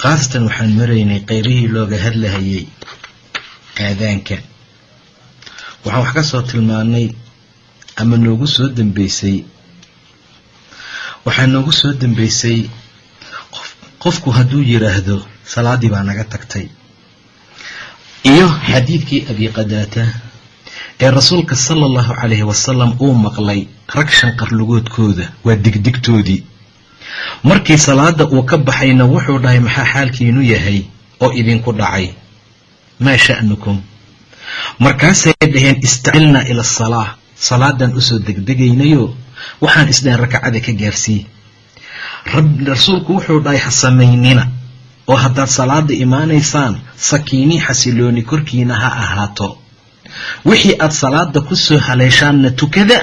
khaasatan waxaan maraynay qeybihii looga hadlahayay aadaanka waxaan wax ka soo tilmaanay ama noogu soo dambeysay. Waxaa noogu soo dambeysay qofku hadduu yiraahdo salaaddii baa naga tagtay. Iyo xadiidkii abi qadaata ee rasuulka sala allahu calayhi wasalam uu maqlay rag shanqarlugoodkooda waa digdigtoodii markii salaada uu ka baxayna wuxuu dhahay maxaa xaalkiinu yahay oo idinku dhacay? Maa sha'nukum? Markaasay dhaheen istacilnaa ila asalaa salaadan u soo degdegaynayo. Waxaan isdhahen rakacada ka gaarsii rasuulku wuxuu dhahay ha samaynina oo haddaad salaada imaanaysaan sakiinii xasilooni korkiina ha ahaato. Wixii aad salaada ku soo haleeshaanna tukada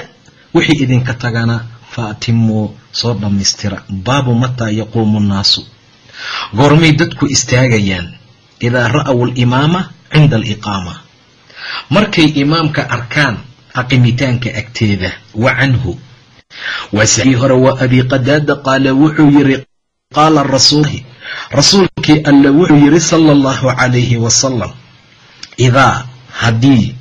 wixii idinka tagana fa atimuu soo dhammaystira baabu mataa yaquumu nnaasu. Goormay dadku istaagayaan idaa ra'aw alimaama cinda aliqaama. Markay imaamka arkaan aqimitaanka agteeda wa canhu. Waa saxii hore waa abi qadaada qaala wuxuu yiri qaala rasuul rasuulkii alla wuxuu yiri sala allahu calayhi wasalam idaa haddii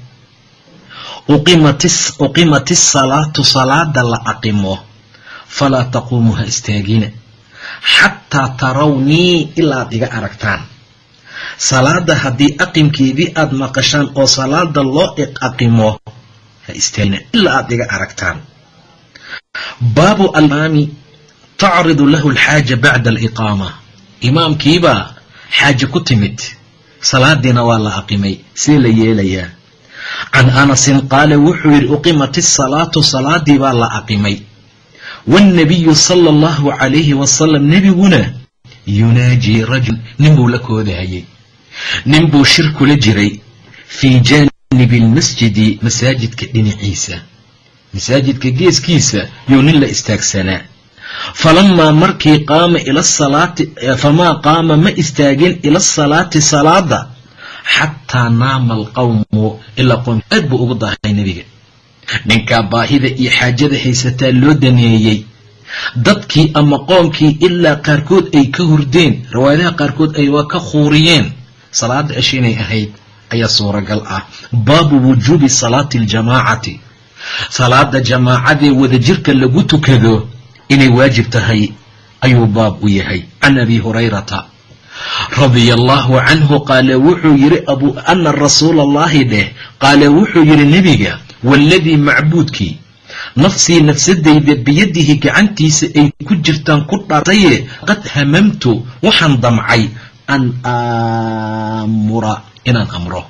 uqimat isalaatu salaada la aqimo falaa taquumu ha istaagina xataa tarawnii ilaa aad iga aragtaan salaada haddii aqimkeedii aad maqashaan oo salaada loo aqimo ha istaagina ilaa aad iga aragtaan baabu alimaami tacridu lahu alxaaja bacda aliqaama imaamkiibaa xaaje ku timid salaadiina waa la aqimay see la yeelayaa can anasin qaala wuxuu yidhi uqimat isalaatu salaadii baa la aqimay waannabiyu sala allahu calayhi wasalam nebiguna yunaajii rajul ninbuu la koodahayay ninbuu shir kula jiray fii jaanibi almasjidi masaajidka dhinaciisa masaajidka geeskiisa yuu nin la istaagsanaa falamaa markii qaama ila salaati famaa qaama ma istaagin ila asalaati salaada xataa naama alqawmu ilaa qoom aad buu ugu daahay nebiga ninkaa baahida iyo xaajada haysataa loo daneeyey. Dadkii ama qoomkii ilaa qaarkood ay ka hurdeen riwaayadaha qaarkood ay waa ka khuuriyeen. Salaada cesh inay ahayd ayaa suuragal ah. Baabu wujuubi salaati aljamaacati salaada jamaacadee wadajirka lagu tukado inay waajib tahay ayuu baab u yahay. Can abi hurayrata radia allaahu canhu qaala wuxuu yidhi ana rasuula allahi dheh? Qaala wuxuu yidhi nebiga waaladii macbuudkii nafsii nafsadayda biyadihi gacantiisa ay ku jirtaan ku dhaartaye qad hamamtu waxaan damcay an aamura inaan amro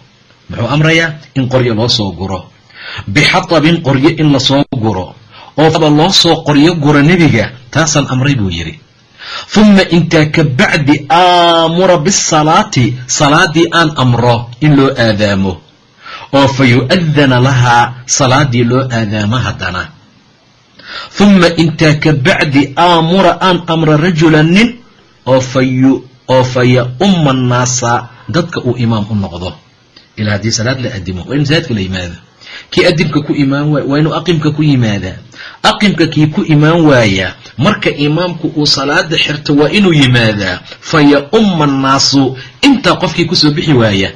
muxuu amrayaa in qoryo loo soo guro bixatabin qoryo in la soo guro oo aba loo soo qoryo guro nebiga taasaan amray buu yidhi humma intaa ka bacdi aamura bisalaati salaadii aan amro in loo aadaamo oo fa yu-adana lahaa salaadii loo aadaamo haddana. Humma intaa ka bacdi aamura aan amro rajulan nin oo fa ya-umma annaasa dadka uu imaam u noqdo. Ilaa haddii salaad la adimo waa in masaajidka la yimaado. Kii adimka ku imaan waay waa inuu aqimka ku yimaadaa aqimka kii ku imaan waaya marka imaamku uu salaada xirto waa inuu yimaadaa fa ya-umma annaasu intaa qofkii ku soo bixi waaya.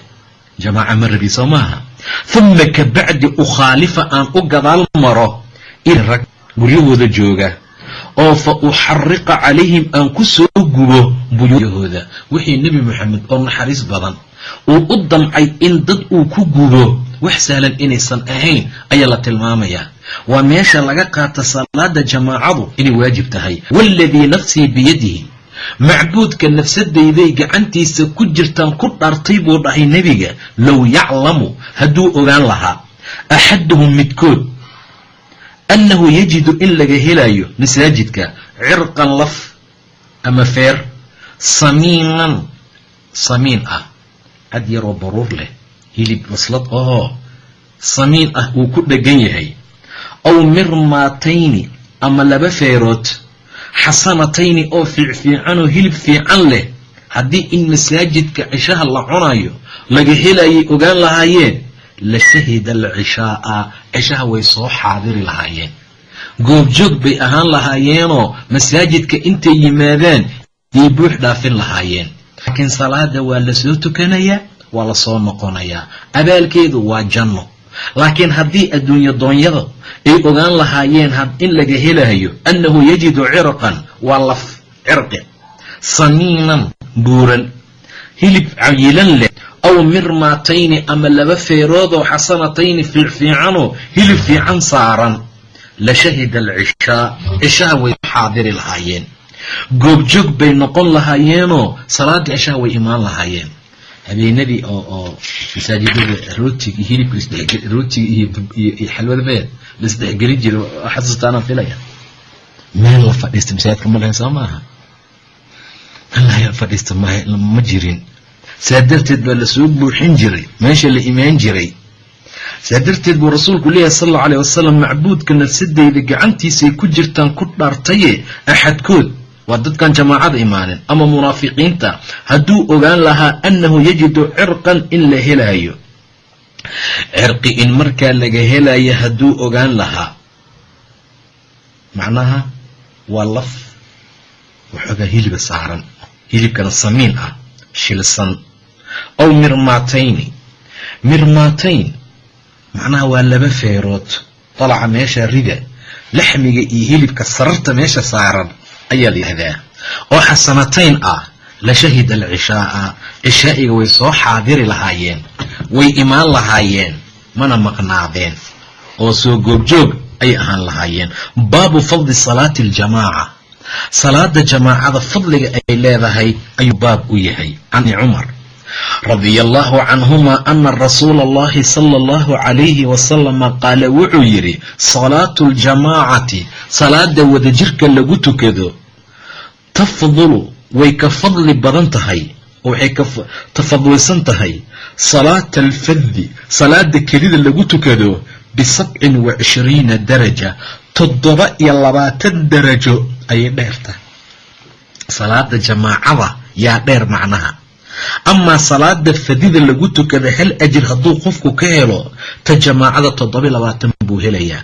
Jamaaca ma rabi soo maaha humma ka bacdi ukhaalifa aan u gadaal maro in rag guryahooda jooga oo fa uxariqa calayhim aan ku soo gubo buyuudahooda wixii nebi moxamed oo naxariis badan uu u damcay in dad uu ku gubo wax sahlan inaysan ahayn ayaa la tilmaamayaa waa meesha laga qaata salaada jamaacadu inay waajib tahay. Waaladii nafsii biyadihi macbuudka nafsadayday gacantiisa ku jirtaan ku dhartay buu dhahay nebiga low yaclamu hadduu ogaan lahaa. Axaduhum midkood annahu yajidu in laga helayo masaajidka cirqan laf ama feer samiinan samiin ah cad yaroo baruur leh hilib waslad ahoo samiin ah uu ku dhegan yahay. Aw mirmaatayni ama laba feerood xasanatayni oo fiicfiicanoo hilib fiican leh haddii in masaajidka cishaha la cunayo laga helayay ogaan lahaayeen la shahida alcishaaa. Cishaha way soo xaadiri lahaayeen. Goobjoog bay ahaan lahaayeenoo masaajidka intay yimaadaan yay buux dhaafin lahaayeen. Laakiin salaada waa la soo tukanayaa waa la soo noqonayaa. Abaalkeedu waa janno laakiin haddii adduunyo doonyada ay ogaan lahaayeen in laga helayo annahu yajidu cirqan waa laf cirqi samiinan buuran hilib cayilan leh aw mirmaatayni ama laba feeroodoo xasanatayni fiicfiicanoo hilib fiican saaran. La shahida alcishaa cishaha way xaadiri lahaayeen. Goobjoog bay noqon lahaayeenoo salaada cishaha way imaan lahaayeen habeenadii oo oo masaajidada rootiga iyo hilibka rootiga iyo xalwada meed la isdhexgelin jira xasuustaanaan filaya meel la fadhiista masaajidka ma lahayn soo maaha meel fadhiista ma jirin. Saa darteed baa la soo buuxin jiray meesha la imaan jiray. Saa darteed buu rasuulku leeyahay sal allau aleyh wasalam macbuudka nafsadeyda gacantiisay ku jirtaan ku dhaartaye axadkood waa dadkan jamaacada imaanin ama munaafiqiinta. Hadduu ogaan lahaa annahu yajidu cirqan in la helayo cirqi in markaa laga helayo hadduu ogaan lahaa. Macnaha waa laf waxoogaa hiliba saaran. Hilibkana samiin ah shilsan. Aw mirmaatayni. Mirmaatayn macnaha waa laba feerood. Dalaca meesha rida laxmiga iyo hilibka sararta meesha saaran ayaa la yihahdaa oo xasanatayn ah la shahida alcishaaa cishaa'iga way soo xaadiri lahaayeen way imaan lahaayeen mana maqnaadeen. Oo soo goobjoog ayay ahaan lahaayeen. Baabu fadli salaati aljamaaca. Salaada jamaacada fadliga ay leedahay ayuu baab u yahay. Can cumar radia allahu canhuma ana rasuula allahi sala allahu calayhi wasalama qaala wuxuu yidhi salaatu ljamaacati salaada wadajirka lagu tukado tafdulu way ka fadli badan tahay waxay ka tafadlisan tahay. Salaata alfadi salaada kelida lagu tukado bisabcin wa cishriina daraja toddoba iyo labaatan darajo ayay dheertahay salaada jamaacada yaa dheer macnaha amaa salaada fadida lagu tukada hal ajir hadduu qofku ka helo ta jamaacada toddoba iyo labaatan buu helayaa.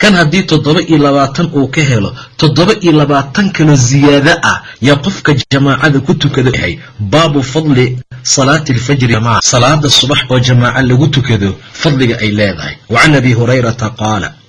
Kan haddii toddoba iyo labaatan uu ka helo toddoba iyo labaatan kaloo ziyaado ah yaa qofka jamaacada ku tukada yahay. Baabu fadli salaati alfajri salaada subax oo jamaaca lagu tukado fadliga ay leedahay. Wa can abi hurayrata qaala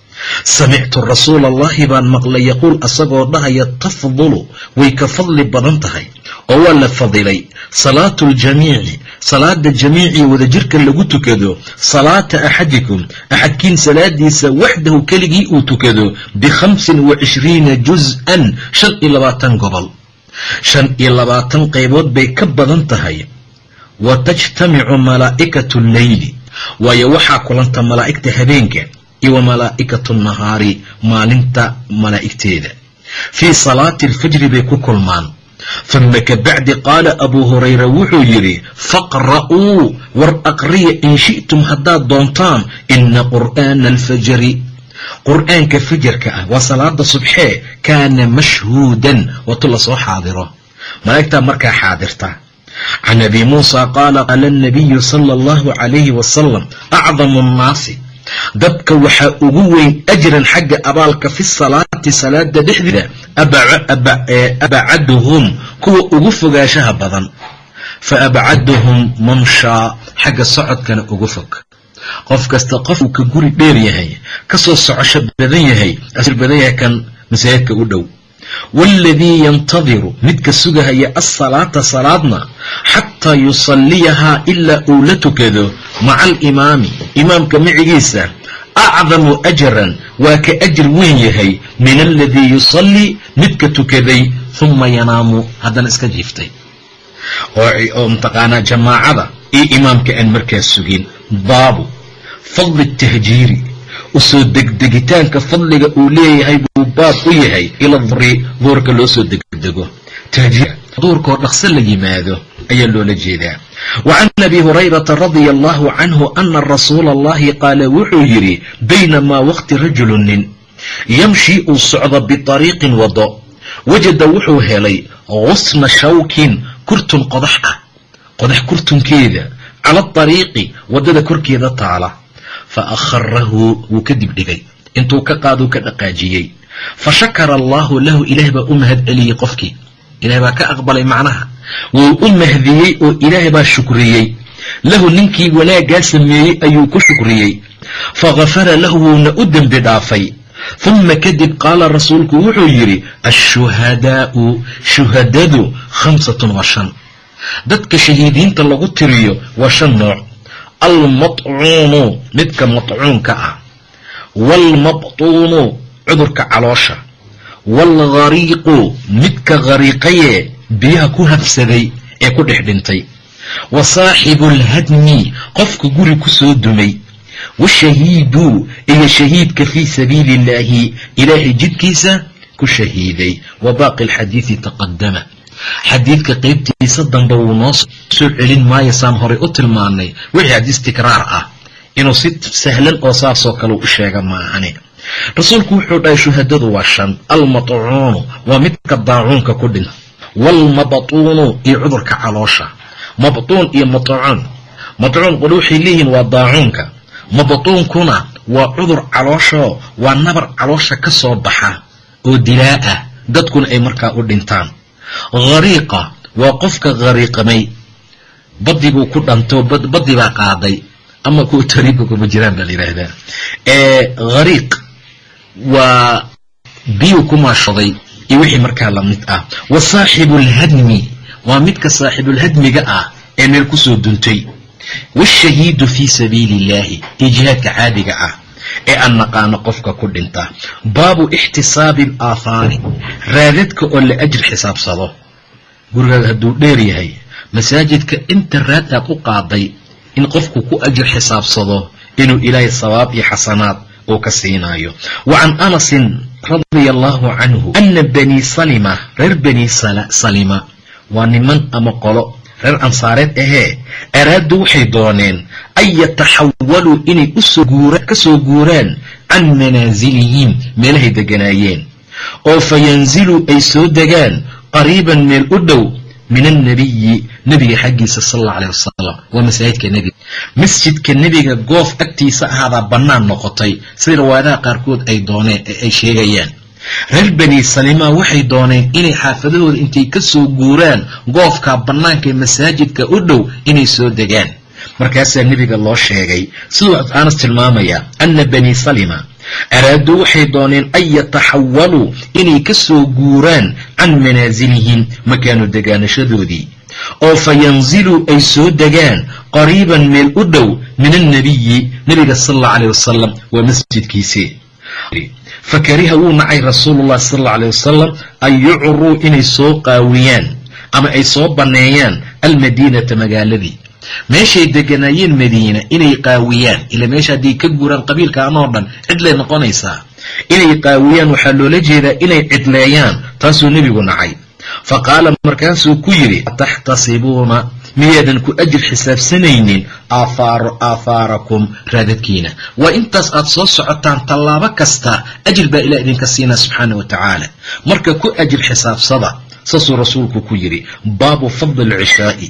samictu rasuula allahi baan maqlay yaquul asagoo dhahaya tafdulu way ka fadli badan tahay. Oo waa la fadilay. Salaatu ljamiici salaada jamiicii wadajirka lagu tukado salaata axadikum axadkiin salaadiisa waxdahu keligii uu tukado bikhamsin wa cishriina juz-an shan iyo labaatan gobol. Shan iyo labaatan qaybood bay ka badan tahay. Wa tajtamicu malaa'ikatu lleyli waayo waxaa kulanta malaa'igta habeenka iyo wa malaa'ikatu nahaari maalinta malaa'igteeda. Fii salaati alfajri bay ku kulmaan. Uma kabacdi qaala abuu hurayra wuxuu yidhi faqra'uu war aqriya in shi'tum haddaad doontaan ina qur'aana alfajri. Qur'aanka fajarka ah waa salaada subxee kaana mashhuudan watu la soo xaadiro. Malaa'igtaa markaa xaadirta. Can abi muusa qaala qaala anabiyu sala allahu calayhi wasalam acdamu annaasi dadka waxaa ugu weyn ajran xagga abaalka fi salaati salaada dhexdeeda abacaduhum kuwa ugu fogaashaha badan. Fa abcaduhum mamshaa xagga socodkana ugu fog. Qof kasta qof uu ka guri dheer yahay ka soo socosho badan yahay asir badan yahay kan masaajidka u dhow waaladii yantadiru midka sugahaya assalaata salaadna xataa yusalliyahaa ilaa uu la tukado maca alimaami imaamka micigiisa acdamu ajaran waa ka ajir weyn yahay min aladii yusallii midka tukaday huma yanaamu haddana iska jiiftay oo mataqaanaa jamaacada iyo imaamka aan markaas sugin baabu fadli tahjiiri u soo degdegitaanka fadliga uu leeyahay buu baab u yahay ila duri duurka loo soo degdego. Duurkaoo dhaqso la yimaado ayaa loola jeedaa. Wa abi hurayrata radia allahu canhu ana rasuula allahi qaala wuxuu yidhi baynamaa waqti rajulu nin yamshi uu socdo biariiqin wado wajada wuxuu helay gusna shawkin kurtun qodax ah qodax kurtunkeeda cala ariiqi waddada korkeeda taala fa akharahu wuu ka dibdhigay intuu ka qaaduu ka dhaqaajiyey fa shakara allaahu lahu ilaah baa u mahad celiyey qofkii ilaah baa ka aqbalay macnaha wuu u mahdiyey oo ilaah baa shukriyey lahu ninkii wanaaggaa sameeyey ayuu ku shukriyey fa gafara lahu wuuna u dembi dhaafay uma kadib qaala rasuulku wuxuu yidhi ashuhadaa'u shuhadadu khamsatun wa shan dadka shahiidiinta lagu tiriyo waa shan nooc almatcuunu midka matcuunka ah. Waalmabtuunu cudurka caloosha. Waalghariiqu midka khariiqaye biyaha ku habsaday ee ku dhex dhintay. Wa saaxibu alhadmi qofka guri ku soo dumay. Washahiidu iyo shahiidka fii sabiili illaahi ilaahay jidkiisa ku shahiiday. Wa baaqi alxadiidi taqadama xadiidka qeybtiisa dambe wuu noo soo celin maayo saan horay u tilmaanay. Wixii xadiis tikraar ah inuu si sahlan oo saasoo kale u sheega maahane rasuulku wuxuu dhahay shuhadadu waa shan almatcuunu waa midka daacuunka ku dhinta waalmabtuunu iyo cudurka caloosha. Mabtuun iyo matcuun matcuun qole waxay leeyihiin waa daacuunka. Mabtuunkuna waa cudur calooshaoo waa nabar caloosha ka soo baxa oo dilaa ah dadkuna ay markaa u dhintaan khariiqa waa qofka khariiqamay badibuu ku dhanto baddi baa qaaday. Ama kuwa tariibka kuma jiraan baa la yidhaahdaa. Khariiq waa biyuu ku maashaday iyo wixii markaa la mid ah. Wa saaxibu alhadmi waa midka saaxibulhadmiga ah ee meel ku soo duntay. Waashahiidu fii sabiili illaahi iyo jihaadka caadiga ah ee aan naqaano qofka ku dhinta. Baabu ixtisaabi alaahaari raadadka oo la ajir xisaabsado. Gurigaaga hadduu dheer yahay masaajidka inta raad aad u qaaday in qofku ku ajir xisaabsado inuu ilaahay sawaab iyo xasanaad uu ka siinaayo. Wa can anasin radia allahu canhu ana banii salima reer banii salima waa niman ama qolo reer ansaareed ahee. Araadu waxay dooneen an yataxawaluu inay ka soo guuraan can manaasilihim meelahay deganaayeen. Oo fa yanziluu ay soo degaan qariiban meel u dhow min annabiyi nebiga xaggiisa sal alla alayh wasalam waa masaajidka nebiga. Masjidka nebiga goof agtiisa ahaadaa bannaan noqotay. Sida riwaayadaha qaarkood ay dooneen ee ay sheegayaan reer bani salima waxay dooneen inay xaafadahooda intay ka soo guuraan goofka bannaanka ee masaajidka u dhow inay soo degaan markaasaa nebiga loo sheegay siduu anas tilmaamaya ana bani salima araaduu waxay dooneen an yataxawaluu inay ka soo guuraan can manaasilihim makaanu degaanashadoodii. Oo fa yanziluu ay soo degaan qariiban meel u dhow min annabiyi nebiga sal alla alayh wasalam waa masjidkiisii fakariha wuu nacay rasuulullahi sal alla alayh wasalam an yucruu inay soo qaawiyaan ama ay soo banneeyaan almadiinata magaaladii. Meeshay deganaayeen madiina inay qaawiyaan. Ila meesha hadday ka guuraan qabiilkaan oo dhan cidlay noqonaysaa. Inay qaawiyaan waxaa loola jeedaa inay cidleeyaan taasuu nebigu nacay. Fa qaala markaasuu ku yidhi ataxtasibuuna miyaadan ku ajir xisaabsanaynin aahaarakum raadadkiina. Waa intaas aad soo socotaan tallaabo kasta ajir baa ilah idinka siinaa subxaana wa tacaala. Marka ku ajir xisaabsada saasuu rasuulku ku yidhi baabu fadli alcishaa'i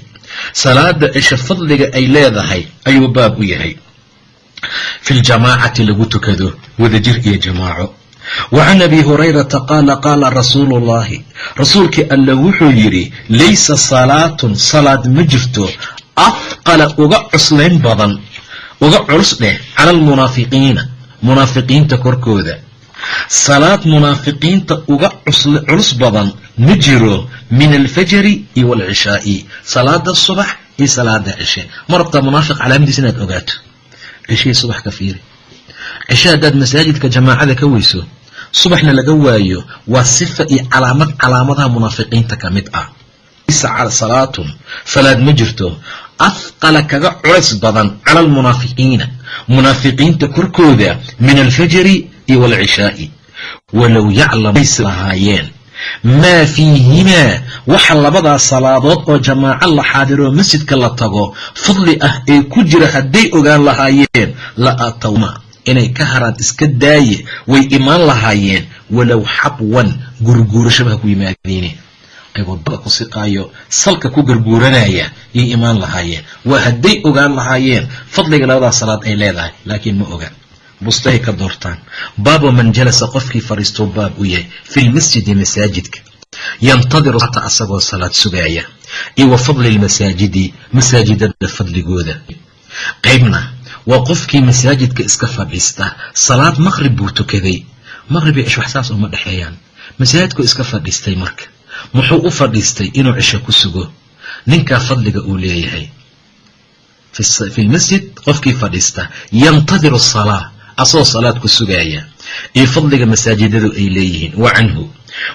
salaada cisho fadliga ay leedahay ayuu baab u yahay. Fi ljamaacati lagu tukado wadajir iyo jamaaco wa can abi hurayrata qaala qaala rasuulu ullahi rasuulkii alla wuxuu yidhi laysa salaatun salaad ma jirto afqala uga cuslayn badan uga culus dheh cala almunaafiqiina munaafiqiinta korkooda salaad munaafiqiinta uga culus badan ma jiro min alfajri iyo waalcishaa'i salaada subax iyo salaada cishe ma rabtaa munaafiq calaamadiis inaad ogaato cishihii subax ka fiiri cishe haddaad masaajidka jamaacada ka weyso subaxna laga waayo waa sifa iyo calaamad calaamadaha munaafiqiinta ka mid ah. Salaatun salaad ma jirto. Afqala kaga culays badan cala almunaafiqiina munaafiqiinta korkooda min alfajri iyo waalcishaa'i walow yaclamus lahaayeen. Maa fiihimaa waxa labadaas salaadood oo jamaaco la xaadiroo masjidka la tago fadli ah ee ku jira hadday ogaan lahaayeen la atawma inay ka haraan iska daaye way imaan lahaayeen walow xabwan gurguurashabaha ku yimaadeen. Ayagoo dada ku siqaayo salka ku garguuranaya yay imaan lahaayeen. Waa hadday ogaan lahaayeen fadliga labadaas salaad ay leedahay laakiin ma ogaan. Bustahay ka doortaan. Baaba man jalasa qofkii fadhiistuu baab u yahay fi lmasjidi masaajidka. Yantadiru ata asagoo salaad sugaaya. Iyo wa fadli lmasaajidi masaajidada fadligooda. Qaybna waa qofkii masaajidka iska fadhiista salaad maqrib buu tukaday. Maqrib iyo cish wax saas uma dhexeeyaan. Masaajidkuu iska fadhiistay marka. Muxuu u fadhiistay inuu cisho ku sugo. Ninkaa fadliga uu leeyahay. Fi lmasjid qofkii fadhiista yantadiru salaa asagoo salaad ku sugaaya. Iyo fadliga masaajidadu ay leeyihiin. Wa canhu.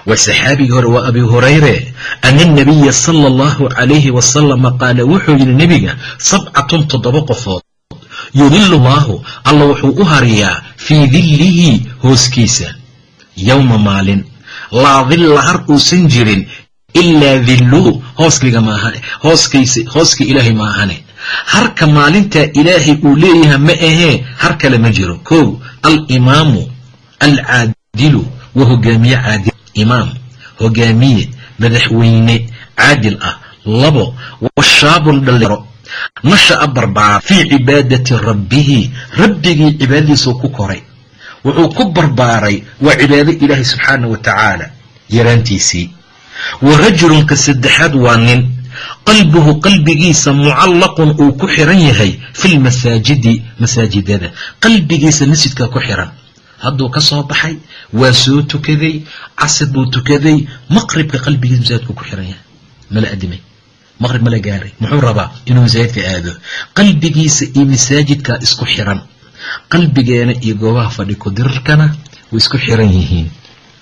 Waa saxaabigii hore waa abi hurayre ana anabiya sala allahu calayhi wasalama qaala wuxuu yidhi nebiga sabcatun toddoba qofood yudilu llaahu alla wuxuu u hariyaa fii dillihi hooskiisa. Yowma maalin. Laa dilla har uusan jirin ilaa dilluhu hooskayga maahane hooskaysa hooska ilaahay ma ahane. Harka maalintaa ilaahay uu leeyahay ma ahee har kale ma jiro. Kow alimaamu alcaadilu waa hogaamiye caadil imaam. Hogaamiye madaxweyne caadil ah. Labo washaabun dhalinyaro nasha'a barbaara fii cibaadati rabbihi. Rabbigii cibaadadiisuu ku koray. Wuxuu ku barbaaray waa cibaado ilaahay subxaana wa tacaala yaraantiisii. Wa rajulunka saddexaad waa nin. Qalbuhu qalbigiisa mucallaqun uu ku xiran yahay fi lmasaajidi masaajidada. Qalbigiisa masjidka ku xiran. Hadduu ka soo baxay waa soo tukaday casir buu tukaday maqribka qalbigiisa masaajidku ku xiran yahay. Mala adimay maqrib mala gaaray. Muxuu rabaa inuu masaajidka aado? Qalbigiisa iyo masaajidka isku xiran. Qalbigeena iyo goobaha fadhi kudirarkana way isku xiran yihiin.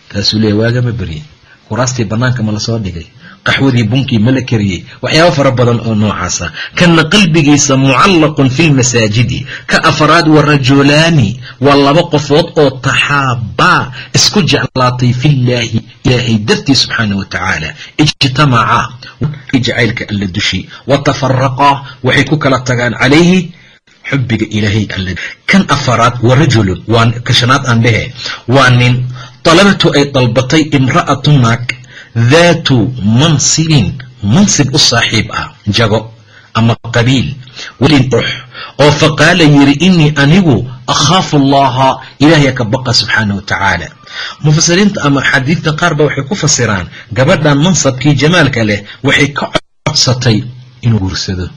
Taasuu leeya waagama berye kuraastii bannaanka ma la soo dhigay qaxwadii bunkii ma la kariyey. Waxyaaba fara badan oo noocaasa kana qalbigiisa mucallaqun fi lmasaajidi ka afraad wa rajulaani. Waa laba qofood oo taxaabaa isku jeclaatay fillaahi ilaahay dartii subxaana wa tacaala. Ijtamacaa jacaylka alla dushi wa tafaraqaa waxay ku kala tagaan calayhi xubbiga ilaahay alla kan afaraad wa rajulun. Waa kashanaad aan dhehe waa nin. Dalabatu ay dalbatay imra'atu naag daatu mansibin mansib u saaxiib ah jago ama qabiil welin ux oo faqaala yidhi inii anigu akhaafu allaha ilaahya ka baqa subxaana wa tacaala. Mufasiriinta ama xadiidta qaar ba waxay ku fasiraan gabadhan mansabkii jamaalka leh waxay ka codsatay inuu guursado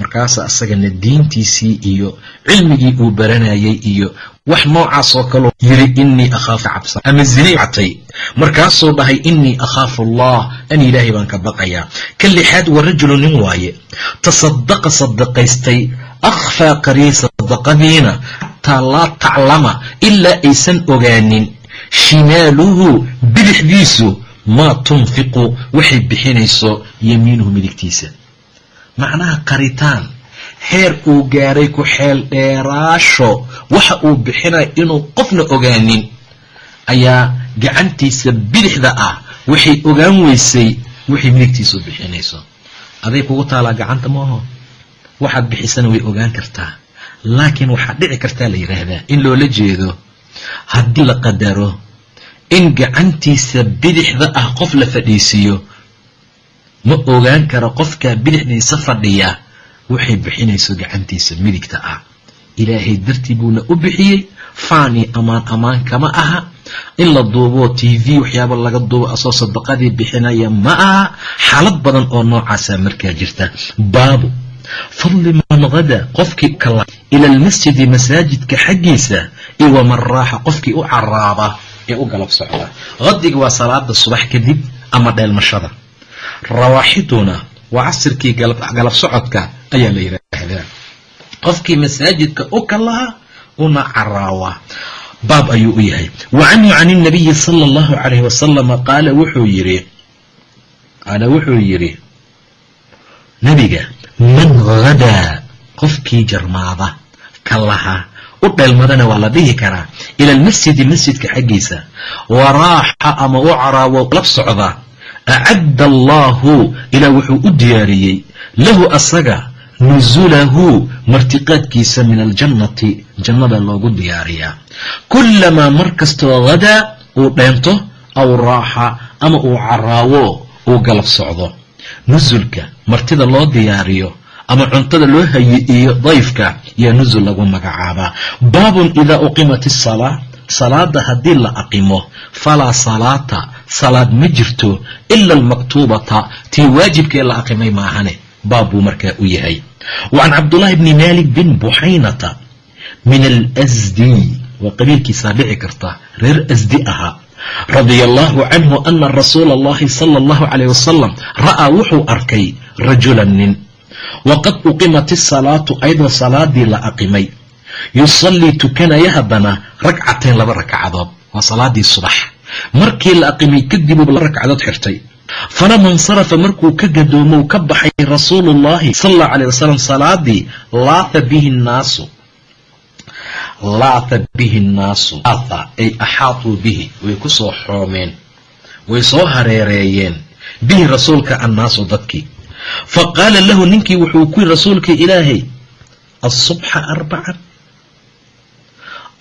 markaasa asagana diintiisii iyo cilmigii uu baranayay iyo wax noocaas oo kaloo yiri inii akhaafu cabsa ama zinatay markaasuu dhahay inii akhaafu allah an ilaahay baan ka baqayaa. Ka lixaad wa rajulu nin waaye. Tasadaqa sadaqaystay akhfaa qariyay sadaqadiina xataa laa taclama ilaa aysan ogaanin. Shimaaluhu bidixdiisu maa tunfiqu. Waxay bixinayso yamiinuhu midigtiisa macnaha qaritaan heer uu gaaray ku xeel dheeraasho. Waxa uu bixinaya inuu qofna ogaanin ayaa gacantiisa bidixda ah. Waxay ogaan weysay waxay midigtiisu bixinayso. Aday kugu taalaa gacanta maaho waxaad bixisana way ogaan kartaa. Laakiin waxaa dhici kartaa la yidhaahdaa in loola jeedo haddii la qadaro in gacantiisa bidixda ah qof la fadhiisiiyo ma ogaan karo qofkaa bidixdiisa fadhiya? Waxay bixinayso gacantiisa midigta ah. Ilaahay dartii buuna u bixiyey. Faani amaan amaan kama aha. In la duubo t v waxyaaba laga duubo asoo sadaqadii bixinaya ma aha. Xaalad badan oo noocaasa markaa jirta. Baabu. Fadli man hada qofkii ila almasjidi masaajidka xaggiisa iyo waman raaxa qofkii u caraaba ee u galab socda. Hadiga waa salaada subax kadib ama dheelmashada rawaaxiduna waa casirkii galab socodka ayaa la yidhaahdaa qofkii masaajidka u kalaha una caraawa baab ayuu u yahay. Wa canhu can اnabiyi sala اllahu calayh wasalama qaala wuxuu yidhi qaala wuxuu yidhi nebiga man hadaa qofkii jarmaada ka laha u dheelmadana waa la dhihi karaa ila almasjidi masjidka xaggiisa waraaxa ama u caraawo la socda acadda allaahu ilaa wuxuu u diyaariyey lahu asaga nusulahu martiqaadkiisa min aljannati jannada loogu diyaariyaa kulamaa mar kastoo hadaa uu dheento aw raaxa ama uu caraawo uu galab socdo nusulka martida loo diyaariyo ama cuntada loo hayi-iyo dayfka yaa nusul lagu magacaabaa baabun idaa uqimat isalaa salaada haddii la aqimo falaa salaata salaad ma jirto ila almaktuubata tii waajibkee la aqimay maahane baab buu markaa u yahay. Wa can cabdullaahi bni malik bin buxaynata min alsdi waa qabiilkiisaa dhici karta reer asdi ahaa radia allahu canhu ana rasuula allahi sala allahu calayh wasalam ra'aa wuxuu arkay rajulan nin. Waqad uqimat isalaatu ayadoo salaadii la aqimay yusallii tukanaya haddana ragcateen laba ragcadood waa salaadii subax. Markii la aqimay kadib uu laba ragcadood xirtay. Falama insarafa markuu ka gadoomow ka baxay rasuulu llahi sala allahu alayh wasalam salaadii laatha bihi nnaasu. Laatha bihi nnaasu. Laatha ay axaatuu bihi. Way ku soo xoomeen. Way soo hareereeyeen. Bihi rasuulka annaasu dadkii. Fa qaala lahu ninkii wuxuu ku yiri rasuulka ilaahay asubxa arbacan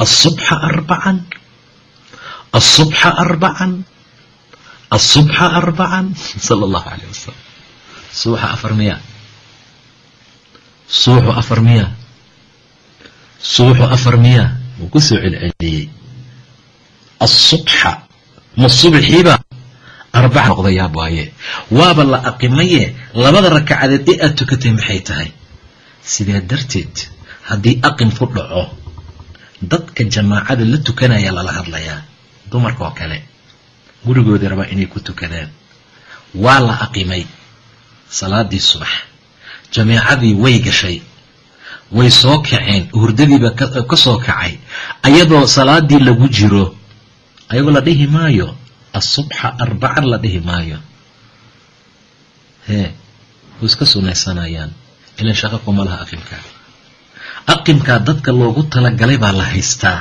asubxa arbacan sala allahu calayh wasalam subaxa afar miya suuxu afar miya suuxu afar miya wuu ku soo celceliyey asubxa ma subxiiba arbaca noqdayaab waaye waaba la aqimaye labada rakacadeed ee aad tukatay maxay tahay sidaa darteed haddii aqim ku dhaco dadka jamaacada la tukanaya lala hadlayaa dumarka oo kale gurigoodii rabaa inay ku tukadaan waa la aqimay salaadii subax. Jamaacadii way gashay way soo kaceen hurdadiiba ka soo kacay. Ayadoo salaadii lagu jiro ayagoo la dhihi maayo asubxa arbacan la dhihi maayo. Hee way iska sunaysanayaan ilan shaqa kuma laha aqimkaa aqimkaa dadka loogu talagalay baa la haystaa.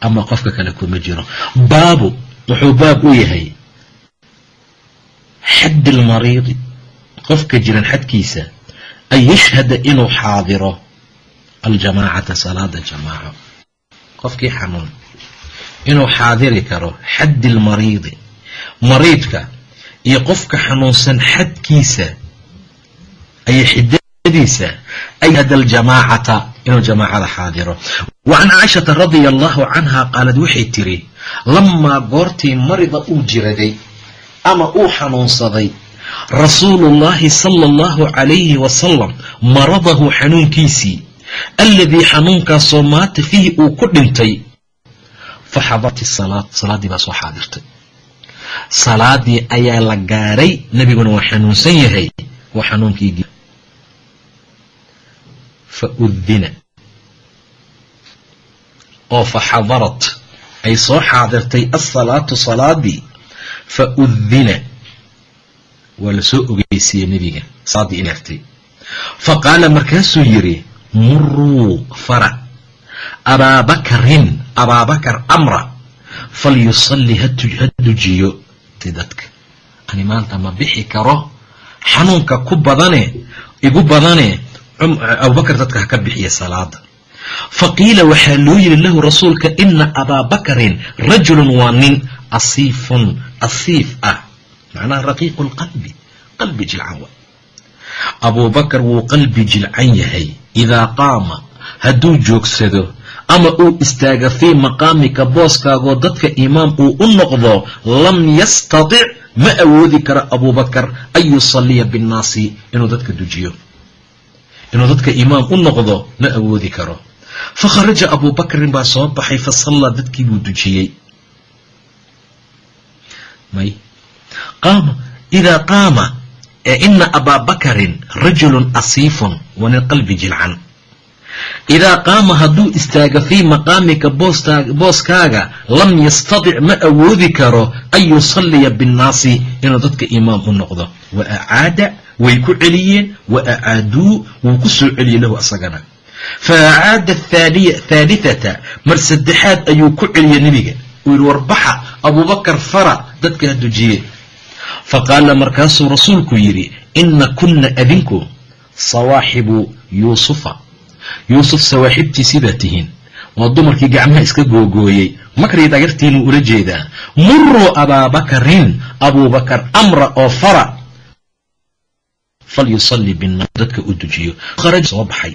Ama qofka kale kuma jiro. Baabu wuxuu baab u yahay xaddi almariidi qofka jiran xadkiisa an yashhada inuu xaadiro aljamaacata salaada jamaaco qofkii xanuun inuu xaadiri karo xaddi almariidi mariidka iyo qofka xanuunsan xadkiisa ayay xidadiisa wa can caaishata radia allahu canha qaalad waxay tiri lamaa goortii marida uu jiraday ama uu xanuunsaday rasuulu llahi sala allahu calayhi wasalam maradahu xanuunkiisii alladii xanuunkaasoo maata fiihi uu ku dhintay. Fa xadarat isalaad salaaddii baa soo xaadirtay. Salaadii ayaa la gaaray nebiguna waa xanuunsan yahay waa xanuunkii fa udina oo fa xadarat ay soo xaadirtay asalaatu salaadii fa udina waa la soo ogeysiiyey nebiga salaaddii in hartay fa qaala markaasuu yidhi muruu fara abaabakarin abaabakar amra falyusalli ha dujiyo ti dadka ani maanta ma bixi karo xanuunka ku badane igu badane abubakar dadka ha ka bixiya salaada fa qiila waxaa loo yiri lahu rasuulka ina abaa bakarin rajulun waa nin asiifun asiif ah. Macnaha raqiiqu lqalbi qalbi jilcan wa abubakar wuu qalbi jilcan yahay. Idaa qaama hadduu joogsado ama uu istaaga fii maqaamika booskaagoo dadka imaam uu u noqdo lam yastatic ma awoodi karo abubakar an yusalliya binnaasi inuu dadka dujiyo inuu dadka imaam u noqdo ma awoodi karo. Fa kharaja abubakrin baa soo baxay fa dadkii buu dujiyey. May. Qaama idaa qaama ee ina abaa bakarin rajulun asiifun wa nin qalbi jilcan. Idaa qaama hadduu istaago fii maqaamika booskaaga lam yastadic ma awoodi karo an yusalliya binnaasi inuu dadka imaam u noqdo. Wa acaada way ku celiyeen wa acaaduu wuu ku soo celiyey lahu asagana. Fa acaada thaalitata mar saddexaad ayuu ku celiyey nebiga. Uu yihi warbaxa abuubakar fara dadka ha dujiye fa qaala markaasuu rasuulku yidhi ina kunna adinku sawaaxibu yuusufa. Yuusuf sawaaxibtiisii baa tihiin. Waa dumarkii gacmaha iska googooyey. Makrii dhagartiinuu ula jeedaa muruu abaabakarin abuubakar amra oo fara falyusalli binna dadka u dujiyo. Kharaj soo baxay.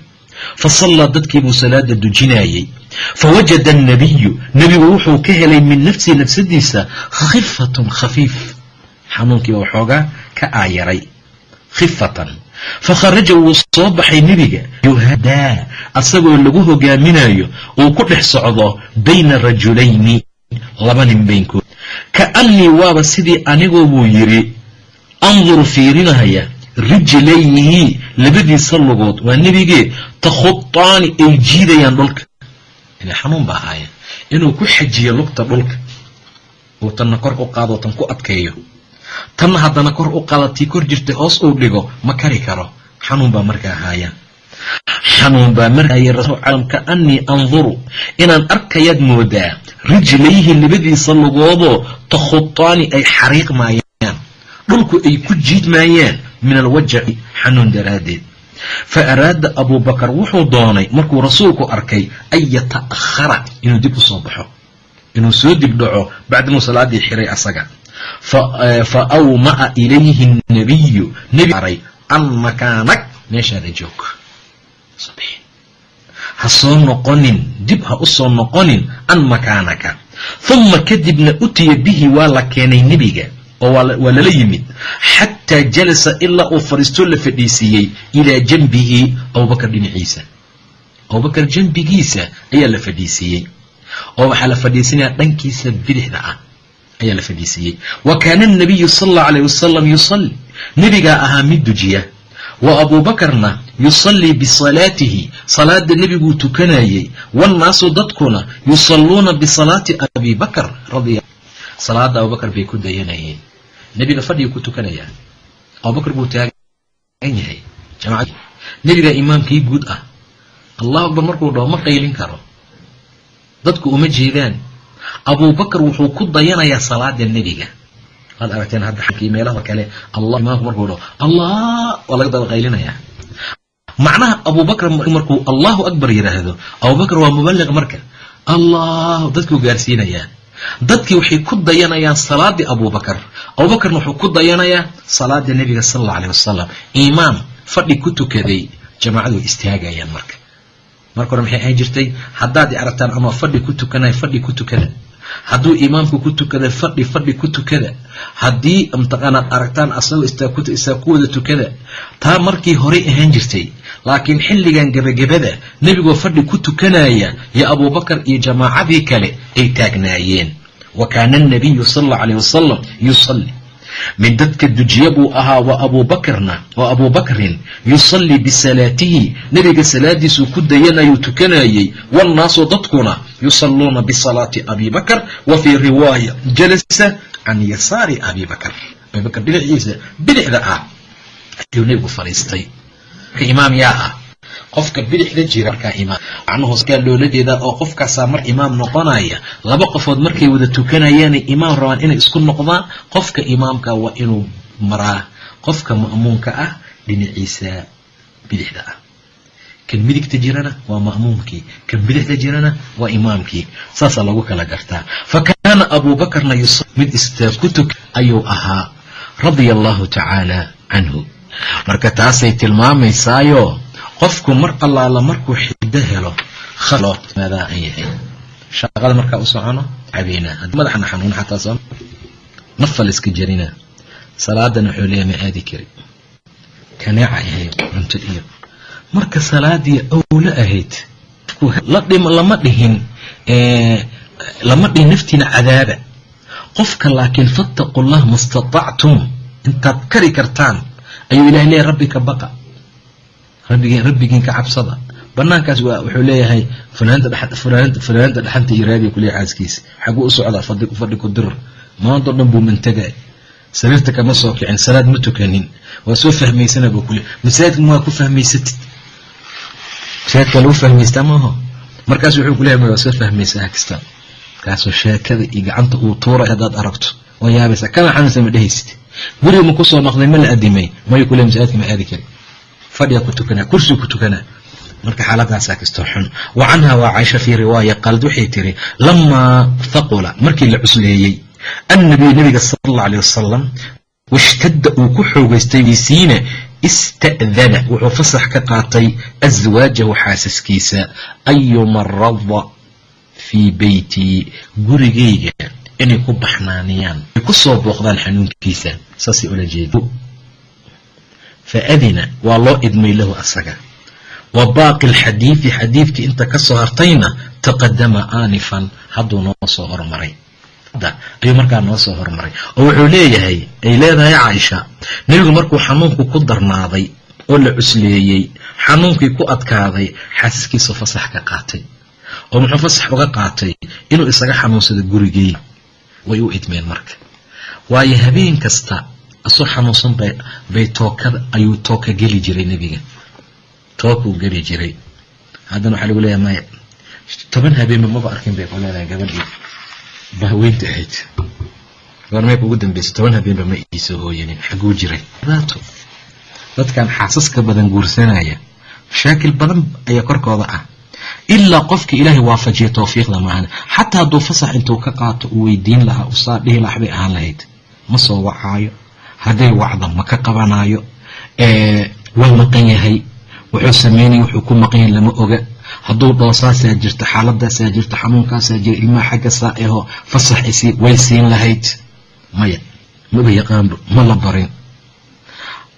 Fa sallaa dadkiibuu salaada dujinayey fawajada annabiyu nebigu wuxuu ka helay min nafsihi nafsadiisa khifatun khafiif. Xanuunkiiba waxoogaa ka aayaray khifatan. Fakharaja wuu soo baxay nebiga. Yuhadaa asagoo lagu hogaaminayo uu ku dhex socdo bayna rajulayni laba nin baynkood kaannii waaba sidii anigoo buu yidhi anduru fiirinaya rijlayhi labadiisa lugood waa nebigee takhutaani ay jiidayaan dhulka. Xanuun ba ahaayeen. Inuu ku xajiyo lugta dhulka. Uu tanna kor u qaado tan ku adkeeyo. Tanna haddana kor u qaada tii kor jirtay hoos uu dhigo ma kari karo. Xanuun baa marka ahaaya xanuun baa markaaya calam kaannii anduru inaan arkayaad moodaa rijlayhi labadiisa lugoodoo takhutaani ay xariiqmaayaan dhulku ay ku jiidmaayaan min alwajaci xanuun daraaddeed. Fa araada abuubakar wuxuu doonay markuu rasuulku arkay an yata'ahara inuu dib u soo baxo inuu soo dib dhaco bacdamuu salaadii xiray asaga. Fa awma'a ilayhi nabiyu nebi aray an makaanak meeshaada joog. Ha soo noqonin dib ha u soo noqonin an makaanaka. Huma kadibna utiya bihi waa la keenay nebiga oo waa lala yimid xataa jalasa ilaa uu fadhiistoo la fadhiisiiyey ilaa janbihi abubakar dhinaciisa. Abubakar janbigiisa ayaa la fadhiisiiyey. Oo waxaa la fadhiisinaya dhankiisa bidixda ah ayaa la fadhiisiiyey. Wa kaana anabiyu sala allahu alayh wasalam yusalli. Nebigaa ahaa mid dujiya. Wa abuubakarna yusallii bisalaatihi. Salaada nebiguu tukanayey. Wannaasu dadkuna yusalluuna bisalaati abi bakr salaada abubakar bay ku dayanayeen. Nebiga fadhigii ku tukanayaa abubakar buu taagan yahay nebigaa imaamkii guud ah. Allahu akbar markuu dhaho ma qaylin karo. Dadku uma jeedaan. Abubakar wuxuu ku dayanayaa salaada nebiga. Waad aragteen hadda xankii meelaha kale allah imaamku markuu dhaho allah waa laga daba qaylinayaa macnaha abubakar markuu allahu akbar yidhaahdo abubakar waa mubaliq marka. Allah dadkuu gaarsiinayaa dadkii waxay ku dayanayaan salaadii abubakar abubakarna wuxuu ku dayanayaa salaada nebiga sala alla aleh wasalam imaam fadhi ku tukaday jamaacadu way istaagayaan marka. Marka hore maxay ahaan jirtay? Haddaad i aragtaan ama fadhi ku tukanaya fadhi ku tukada. Hadduu imaamku ku tukada fadhi fadhi ku tukada. Haddii mataqaanaad aragtaan asagoo istaa ku wada tukada taa markii horey ahaan jirtay laakiin xilligan gebagabada nebigoo fadhi ku tukanaya iyo abubakar iyo jamaacadii kale ay taagnaayeen. Wa kaana anabiyu sala allau alayh wasalam yusalli. Mid dadka dujiya buu ahaa wa abuubakarna wa abuubakrin yusallii bisalaatihi nebiga salaadiisuu ku dayanayuu tukanayey. Wannaasu dadkuna yusalluuna bisalaati abi bakr wa fii riwaaya jalasa can yasaari abi bakr abibakr dhinaciisa bidixda ah ayuu nebigu fadhiistay imaam yaa ah. Qofka bidixda jira loola jeedaa oo qofkaasaa mar imaam noqonaya laba qofood markay wada tukanayaanay imaam rabaan inay isku noqdaan qofka imaamka waa inuu maraa. Qofka ma'muumka ah dhinaciisa bidixda ah. Kan midigta jirana waa ma'muumkii kan bidixda jirana waa imaamkii. Saasaa lagu kala gartaa. Fa kaana abuubakarna mid istaag ku tuk ayuu ahaa radia allahu tacaala canhu marka taasay tilmaamaysaayo qofku mar allaala markuu xido helo shaqada markaa u socono madaxna xanuun xataa soo nafa layska jarina. Salaadana wuxuu leeyahay ma aadi kari kaneeca ahay cunto iyo marka salaadii owlo ahayd lama dhihin lama dhihin naftiina cadaaba. Qofka laakiin fattaqu llah ma statactum intaad kari kartaan ayuu ilahay leeyahy rabbi ka baqa rabbigiin ka cabsada. Banaankaas wuxuu leeyahay fanaanada dhaxanta iyo raadiga kuleeya caaskiisa xaguu u socdaa fadhi ku dir maantao dhan buu mantagay sariirta kama soo kicin salaad ma tukanin. Waa soo fahmaysana buu kule masaajidka ma waa ku fahmaysatid. Masaajidka lagu fahmaystaa maaho markaas wuxuu kuleeyahay ma waa soo fahmaysaa kasta kaasoo sheekada iyo gacanta uu tuuray haddaad aragto waa yaabaysaa kama xanuunsa ma dhehaysid guriga ma ku soo noqday ma la adimay mayu kule masaajidka ma aadi karin. Fadhigaa ku tukanaa kursiga ku tukanaa marka xaaladaasaa kastoo xun. Wa canha waa caisha fii riwaaya qaalad waxay tiri lamaa thaqula markii la cusleeyey annabiyu nabiga sala allah aleh wasalam washtadda uu ku xoogaystay wisiina ista'dana wuxuu fasax ka qaatay aswaajahu xaasaskiisa ayumarada fii beytii gurigayga inay ku baxnaaniyaan. Ay ku soo booqdaan xanuunkiisa saasay ula jeeda fa adina waa loo idmay lahu asaga. Wa baaqi alxadiidi xadiidkii inta ka soo hartayna taqadama aanifan hadduu noo soo hormaray. Ayuu markaa noo soo hormaray. Oo wuxuu leeyahay ay leedahay caaisha nebigu markuu xanuunku ku darnaaday oo la cusleeyey xanuunkii ku adkaaday xaasiskiisu fasax ka qaatay. Oo muxuu fasax uga qaatay inuu isaga xanuunsado gurigey way u idmeen marka. Waayo habeen kasta asoo xanuunsan bay tookada ayuu tooka geli jiray nebiga. Tookuu geli jiray. Haddana waxaa lagu leeyahay maya toban habeenba maba arkin bay ku leedahay gabadhii. Bahweynta ahayd. Goormeeka ugu dambaysa toban habeenba ma iisoo hooyanin xaguu jiray. Dhibaato. Dadkan xaasaska badan guursanaya. Mashaakil badan ayaa korkooda ah ilaa qofkii ilaahay waafajiya towfiiqda maahan xataa hadduu fasax intuu ka qaato uu weydiin lahaa usaa dhihi laha bay ahaan lahayd ma soo wacaayo hadday wacda ma ka qabanaayo waa maqan yahay wuxuu sameynaya wuxuu ku maqan yahay lama oga hadduu dhoosaasaa jirta xaaladaasaa jirta xanuunkaasaa jira ilmaha xagga saa aho fasax isi way siin lahayd maya maba yaqaanba ma la barin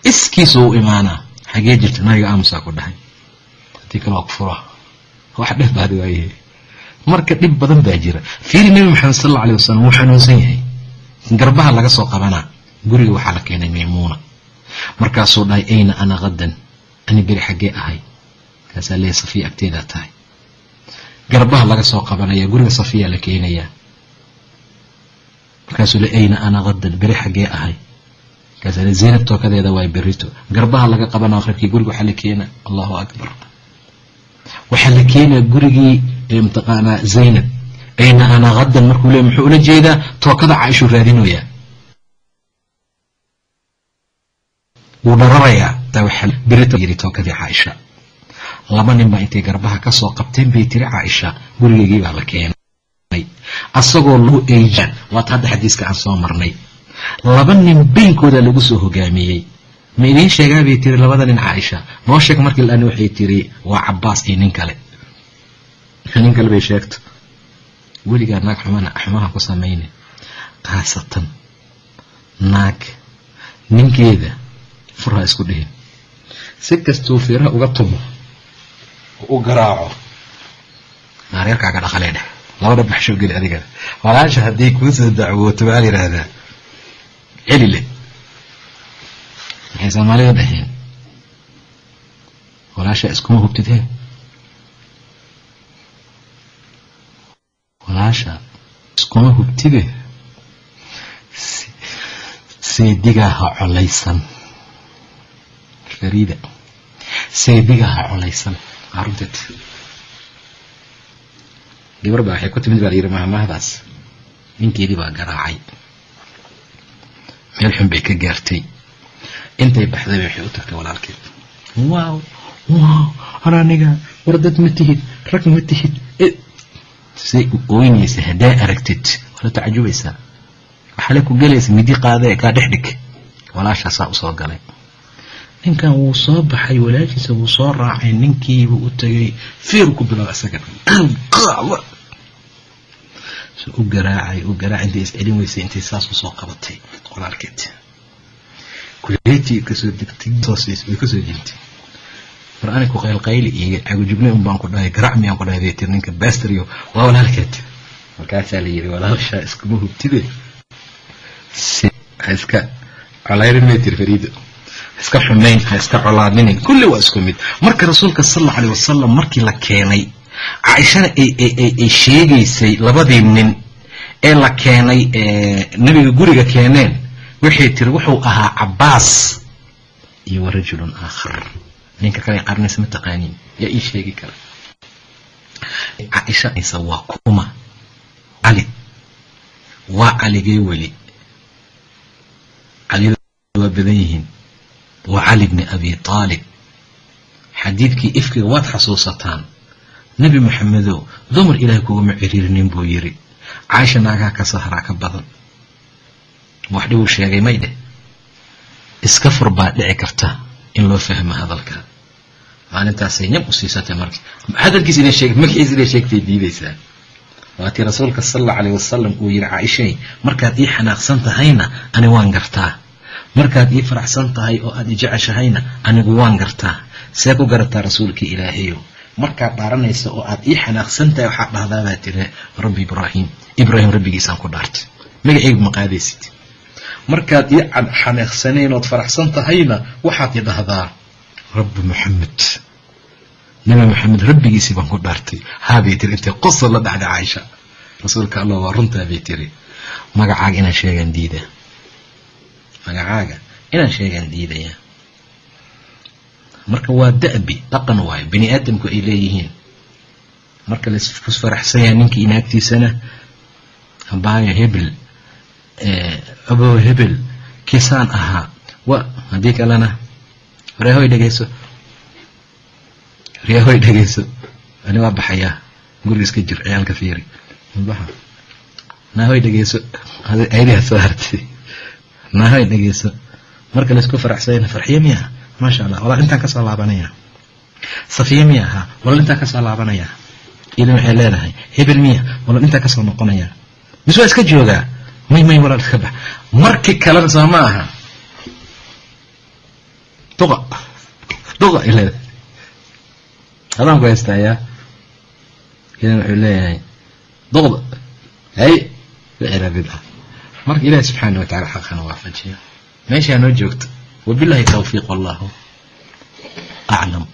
iskiisa u imaanaa xagee jirta nabiga aamusaa ku dhahay haddii kale waa ku fura wax dheh baad waayahay marka dhib badan baa jira. Fiiri nebi maxamed sal alla alay wasalam wuu xanuunsan yahay. Garbaha laga soo qabanaa. Guriga waxaa la keenay maymuuna. Markaasuu dhahay ayna ana hadan ani beri xaggee ahay. Markaasaa leeya safiya agteedaa tahay. Garbaha laga soo qabanaya guriga safiyaa la keenayaa. Markaasuu le ayna ana hadan beri xaggee ahay. Markaasaa le zaynab tookadeeda waay berito garbaha laga qabana aqribkii guriga waxaa la keenaa. Allahu akbar waxaa la keenaa gurigii mataqaanaa zaynab. Ayna ana hadan markuu le muxuu ula jeedaa? Tookada caaishuu raadinoyaa wuu dhararayaa yiri tookadii caaisha laba nin baa intay garbaha ka soo qabteen bay tiri caaisha gurigeygii baa la keenay. Asagoo lagu eejaan waata hadda xadiiska aan soo marnay. Laba nin beynkooda lagu soo hogaamiyey ma idiin sheegaa bay tiri labada nin caaisha noo sheeg markii laani waxay tiri waa cabaas iyo nin kale. Nin kale bay sheegto. Weligaa naag xumana xumaha ku samaynin khaasatan naag ninkeeda furha isku dhihin. Si kastuu fiiraha uga tumo u garaaco. Naareerkaaga dhaqalee dheh labada baxshoo geli adigana walaasha haddii kuu soo dacwooto waa la yidhaahdaa? Celi le waxay soomaalida dhaheen walaasha iskuma hubtid he walaasha iskuma hubtide seedigaa ha colaysan farida seedigaa ha colaysan arunteed gabar baa waxay ku timid baa la yidhi mahmahdaas ninkeedii baa garaacay meel xun bay ka gaartay intay baxday waxay u tagtay walaalkeed. Waaw waaw har aniga war dad ma tihid rag ma tihid. Say u ooynaysa haddaa aragtid wala tacajubaysaa waxaale ku gelaysa midi qaada ee kaa dhex dhig. Walaashaasaa u soo galay. Ninkan wuu soo baxay walaashiisa wuu soo raacay ninkiibuu u tagay fiiru ku bilow isaga u garaacay u garaacay intay iscelin weysay intay saas u soo qabatay walaalkeed ka soo jintay war ani ku qaylqayli iyo cagujubne un baan ku dhahay garac miyaan ku dhahay bay tiri ninka basterio waa walaalkeed. Markaasaa la yidhi walaashaa iskuma hubtide ha iska coleyrin may tiri fariido. Ha iska xumayn ha iska colaadinin kulli waa isku mid. Marka rasuulka sal allau aleyh wasalam markii la keenay caaishana ay sheegaysay labadii nin ee la keenay nebiga guriga keeneen waxay tiri wuxuu ahaa cabaas iyo wa rajulun aakhar. Ninka kale qarnaysa ma taqaaniin yaa ii sheegi kara. Caaisha isa waa kuma. Cali waa caligee weli? Caliyada waa badan yihiin. Waa cali bni abi taalib. Xadiidkii ifkiga waad xasuusataan. Nebi moxamedow dumar ilaahay kuguma ciriirinin buu yiri caaisha naagaha ka sahraa ka badan wax dhibuu sheegay may dheh iska fur baa dhici karta in loo fahmo hadalka. Maalintaasay nyam u siisatay marka hadalkiis ina sheeg magaciis inay sheegtay diidaysaa. Waatii rasuulka sal allau aleyh wasalam uu yidhi caaishay markaad ii xanaaqsan tahayna ani waan gartaa. Markaad ii faraxsan tahay oo aad i jeceshahayna anigu waan gartaa. See ku garataa rasuulkii ilaahayow. Markaad dhaaranaysa oo aad ii xanaaqsan tahay waxaad dhahdaabaa tiri rabbi ibraahim. Ibraahim rabbigiisaan ku dhaartay. Magaceygu ma qaadaysid markaad ii xanaaqsanayn ood faraxsan tahayna waxaad i dhahdaa rabbi maxamed nabi maxamed rabbigiisii baan ku dhaartay. Haabay tiri intay qosol la dhacday caaisha? Rasuulka allah waa runtaa bay tiri magacaaga inaan sheegaan diida magacaaga? Inaan sheegaan diidaya? Marka waa da'bi dhaqan waayo bini aadamku ay leeyihiin. Marka la isku faraxsan yahay ninkii inaagtiisana abaayo hebel abow hebel kiisaan ahaa. Wa haddii kalena reehoy dhegeyso. Reehoy dhegeyso. Ani waa baxayaa. Guriga iska jir ciyaalka fiiri. Baxa naahoy dhegeyso. Ayadiha soo hartay. Naahoy dhegeyso. Marka la isku faraxsanyana farxiye miya? Maasha allah walaal intaan ka soo laabanaya safiye miya ahaa? Walaal intaan ka soo laabanaya idan waxay leedahay. Hebel miya? Walaal intaan ka soo noqonaya mis waa iska joogaa may may walaal iska bax markii kalena soo ma aha duqa duqa leedahay hadaan ku haystayaa idan wuxuu leeyahay duqda hay ficilabid ah marka ilaahi subxaana wa tacala xaqana waafajiya meeshaa noo joogto wabilahi towfiiq wallahu aclam